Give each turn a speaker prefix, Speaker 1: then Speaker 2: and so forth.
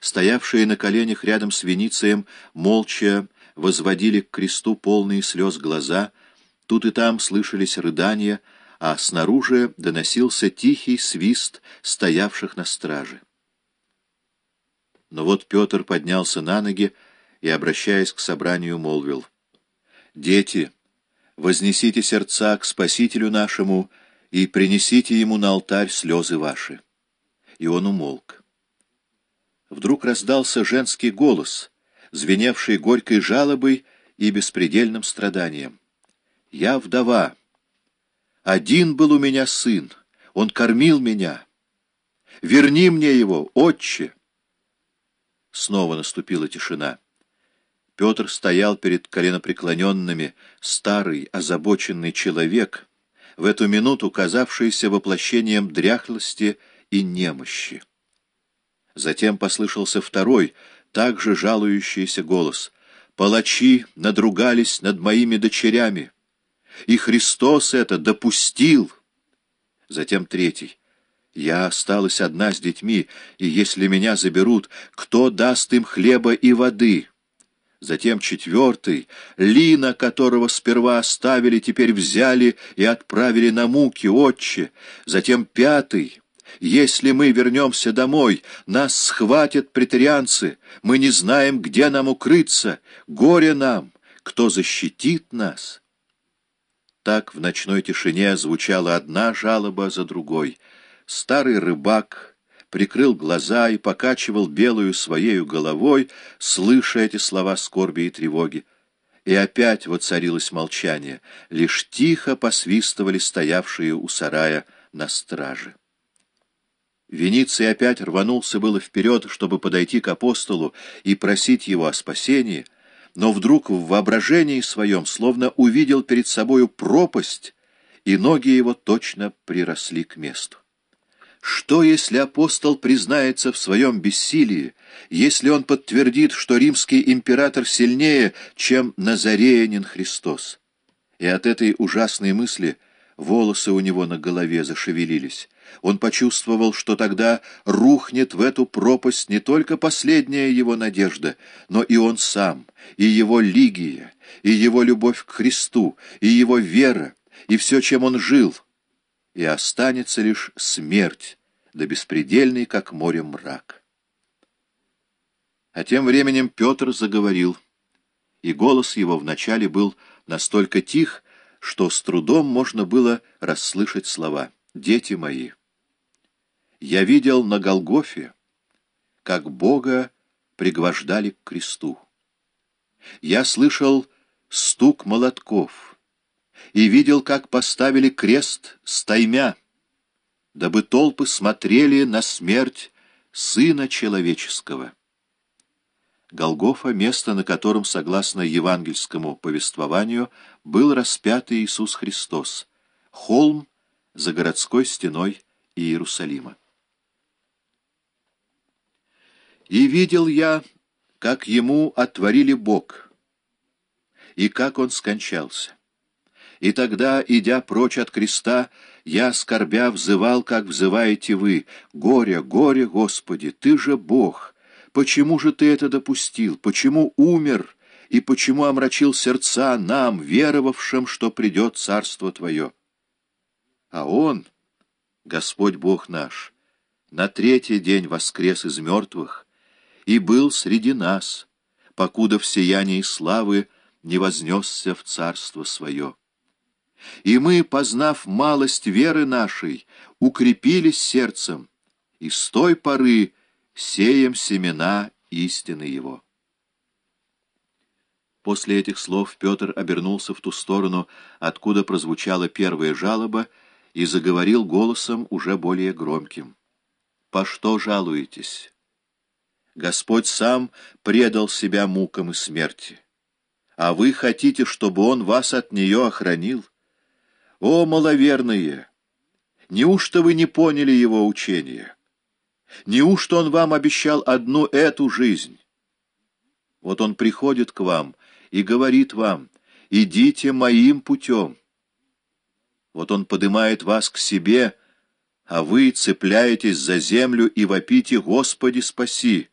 Speaker 1: стоявшие на коленях рядом с Веницием, молча возводили к кресту полные слез глаза, тут и там слышались рыдания, а снаружи доносился тихий свист стоявших на страже. Но вот Петр поднялся на ноги и, обращаясь к собранию, молвил. «Дети, вознесите сердца к Спасителю нашему и принесите ему на алтарь слезы ваши». И он умолк. Вдруг раздался женский голос, звеневший горькой жалобой и беспредельным страданием. «Я вдова. Один был у меня сын. Он кормил меня. Верни мне его, отче!» Снова наступила тишина. Петр стоял перед коленопреклоненными, старый, озабоченный человек, в эту минуту казавшийся воплощением дряхлости и немощи. Затем послышался второй, также жалующийся голос. «Палачи надругались над моими дочерями, и Христос это допустил!» Затем третий. Я осталась одна с детьми, и если меня заберут, кто даст им хлеба и воды? Затем четвертый, Лина, которого сперва оставили, теперь взяли и отправили на муки, отче. Затем пятый, если мы вернемся домой, нас схватят претарианцы, мы не знаем, где нам укрыться, горе нам, кто защитит нас. Так в ночной тишине звучала одна жалоба за другой — Старый рыбак прикрыл глаза и покачивал белую своею головой, слыша эти слова скорби и тревоги. И опять воцарилось молчание, лишь тихо посвистывали стоявшие у сарая на страже. Вениций опять рванулся было вперед, чтобы подойти к апостолу и просить его о спасении, но вдруг в воображении своем словно увидел перед собою пропасть, и ноги его точно приросли к месту. Что, если апостол признается в своем бессилии, если он подтвердит, что римский император сильнее, чем назареянин Христос? И от этой ужасной мысли волосы у него на голове зашевелились. Он почувствовал, что тогда рухнет в эту пропасть не только последняя его надежда, но и он сам, и его лигия, и его любовь к Христу, и его вера, и все, чем он жил — и останется лишь смерть, да беспредельный, как море, мрак. А тем временем Петр заговорил, и голос его вначале был настолько тих, что с трудом можно было расслышать слова «Дети мои». Я видел на Голгофе, как Бога пригвождали к кресту. Я слышал стук молотков — и видел, как поставили крест стаймя, дабы толпы смотрели на смерть Сына Человеческого. Голгофа — место, на котором, согласно евангельскому повествованию, был распят Иисус Христос, холм за городской стеной Иерусалима. И видел я, как ему отворили Бог, и как он скончался. И тогда, идя прочь от креста, я, скорбя, взывал, как взываете вы. «Горе, горе, Господи, Ты же Бог! Почему же Ты это допустил? Почему умер? И почему омрачил сердца нам, веровавшим, что придет Царство Твое?» А Он, Господь Бог наш, на третий день воскрес из мертвых и был среди нас, покуда в сиянии славы не вознесся в Царство Свое. И мы, познав малость веры нашей, укрепились сердцем, и с той поры сеем семена истины Его. После этих слов Петр обернулся в ту сторону, откуда прозвучала первая жалоба, и заговорил голосом уже более громким. «По что жалуетесь? Господь сам предал себя мукам и смерти, а вы хотите, чтобы Он вас от нее охранил?» О, маловерные! Неужто вы не поняли его учения? Неужто он вам обещал одну эту жизнь? Вот он приходит к вам и говорит вам, идите моим путем. Вот он поднимает вас к себе, а вы цепляетесь за землю и вопите «Господи, спаси!»